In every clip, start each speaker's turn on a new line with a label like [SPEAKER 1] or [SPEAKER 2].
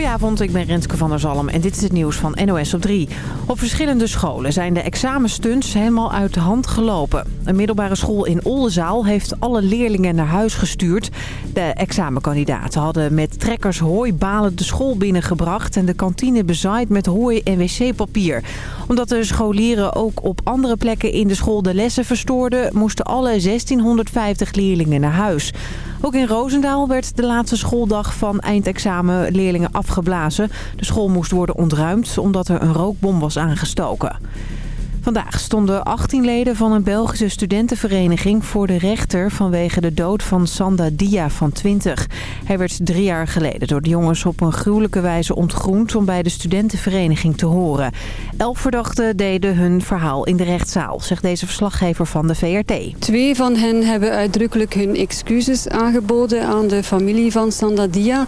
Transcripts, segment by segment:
[SPEAKER 1] Goedenavond, ik ben Renske van der Zalm en dit is het nieuws van NOS op 3. Op verschillende scholen zijn de examenstunts helemaal uit de hand gelopen. Een middelbare school in Oldenzaal heeft alle leerlingen naar huis gestuurd. De examenkandidaten hadden met trekkers hooibalen de school binnengebracht... en de kantine bezaaid met hooi en wc-papier. Omdat de scholieren ook op andere plekken in de school de lessen verstoorden... moesten alle 1650 leerlingen naar huis. Ook in Roosendaal werd de laatste schooldag van eindexamen leerlingen afgeblazen. De school moest worden ontruimd omdat er een rookbom was aangestoken. Vandaag stonden 18 leden van een Belgische studentenvereniging voor de rechter vanwege de dood van Sanda Dia van 20. Hij werd drie jaar geleden door de jongens op een gruwelijke wijze ontgroend om bij de studentenvereniging te horen. Elf verdachten deden hun verhaal in de rechtszaal, zegt deze verslaggever van de VRT.
[SPEAKER 2] Twee van hen hebben uitdrukkelijk hun excuses aangeboden aan de familie van Sanda Dia.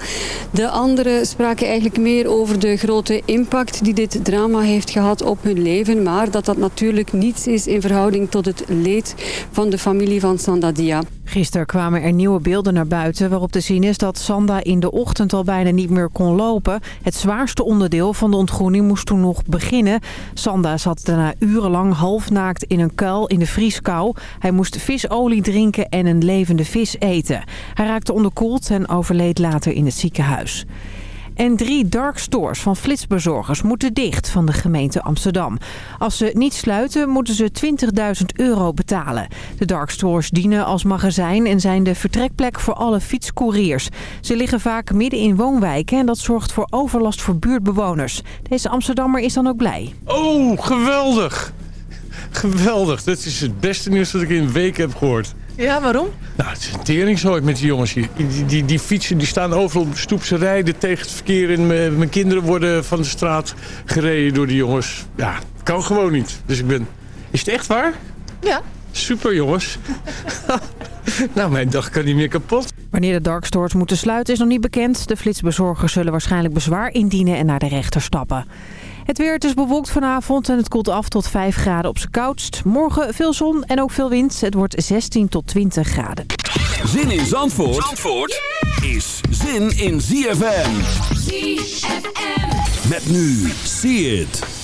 [SPEAKER 2] De anderen spraken eigenlijk meer over de grote impact die dit drama heeft gehad op hun leven, maar dat dat natuurlijk niets is in verhouding tot het leed van de familie van Sandadia.
[SPEAKER 1] Gisteren kwamen er nieuwe beelden naar buiten waarop te zien is dat Sanda in de ochtend al bijna niet meer kon lopen. Het zwaarste onderdeel van de ontgroening moest toen nog beginnen. Sanda zat daarna urenlang halfnaakt in een kuil in de vrieskou. Hij moest visolie drinken en een levende vis eten. Hij raakte onderkoeld en overleed later in het ziekenhuis. En drie dark stores van flitsbezorgers moeten dicht van de gemeente Amsterdam. Als ze niet sluiten moeten ze 20.000 euro betalen. De dark stores dienen als magazijn en zijn de vertrekplek voor alle fietscouriers. Ze liggen vaak midden in woonwijken en dat zorgt voor overlast voor buurtbewoners. Deze Amsterdammer is dan ook blij.
[SPEAKER 3] Oh, geweldig! Geweldig. Dat is het beste nieuws dat ik in een week heb gehoord.
[SPEAKER 4] Ja, waarom?
[SPEAKER 3] Nou, het is een teringzooi met die jongens hier. Die, die, die fietsen die staan overal op de stoep. Ze rijden tegen het verkeer. En mijn kinderen worden van de straat gereden door die jongens. Ja, kan gewoon niet. Dus ik ben... Is het echt waar?
[SPEAKER 4] Ja.
[SPEAKER 3] Super jongens. nou, mijn dag kan niet meer kapot.
[SPEAKER 1] Wanneer de dark stores moeten sluiten is nog niet bekend. De flitsbezorgers zullen waarschijnlijk bezwaar indienen en naar de rechter stappen. Het weer, het is bewolkt vanavond en het koelt af tot 5 graden op zijn koudst. Morgen veel zon en ook veel wind. Het wordt 16 tot 20 graden.
[SPEAKER 5] Zin in Zandvoort, Zandvoort is zin in ZFM.
[SPEAKER 6] ZFM.
[SPEAKER 5] Met nu, see it.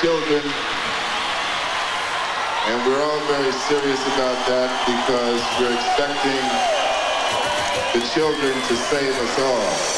[SPEAKER 6] children. And we're all very serious about that because we're expecting the children to save us all.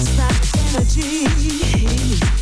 [SPEAKER 7] It's energy.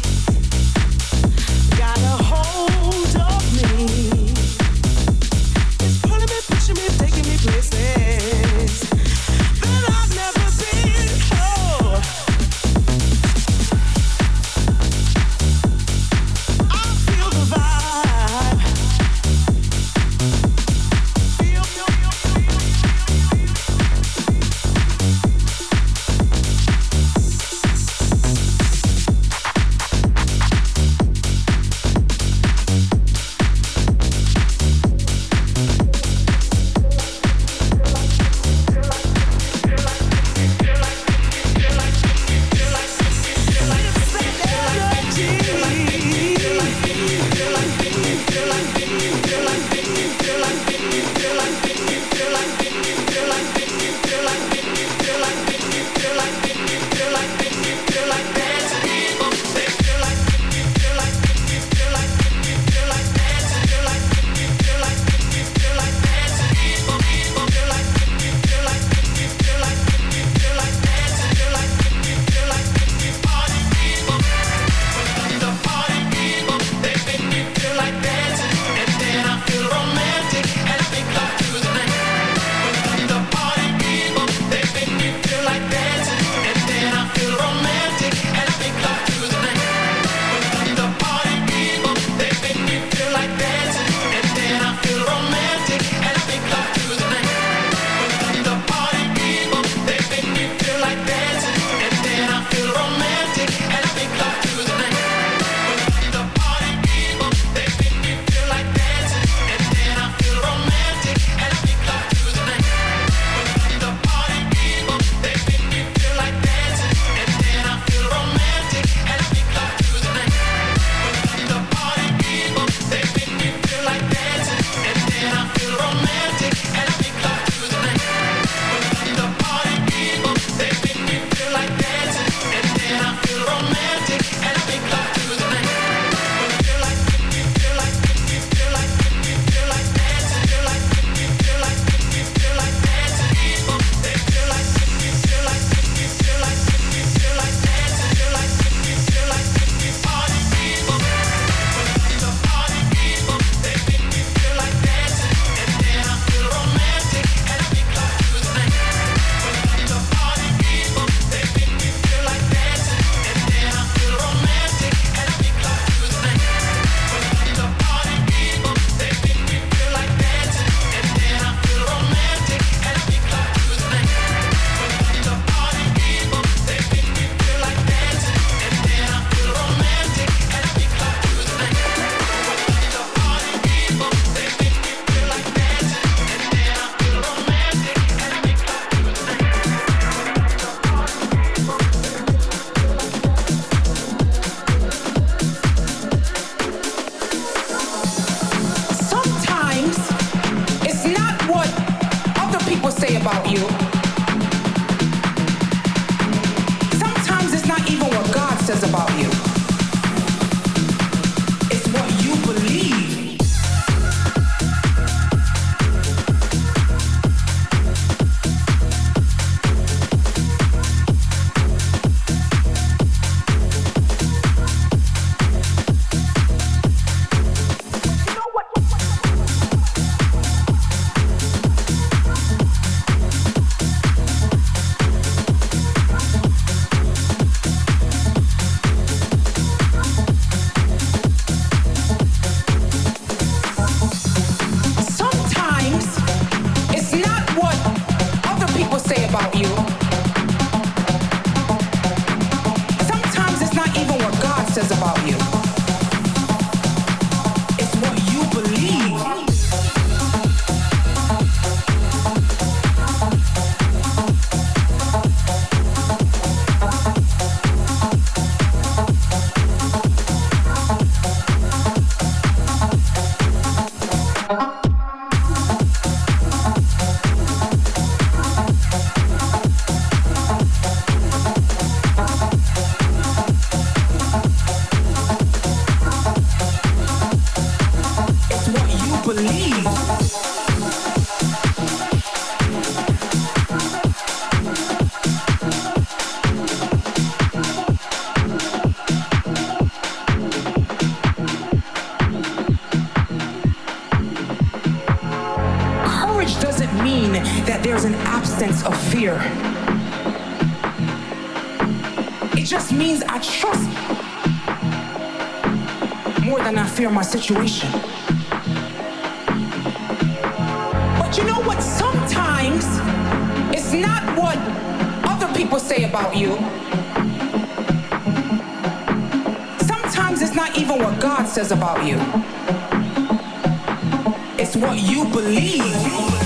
[SPEAKER 8] My situation. But you know what? Sometimes it's not what other people say about you. Sometimes it's not even what God says about you. It's what you believe.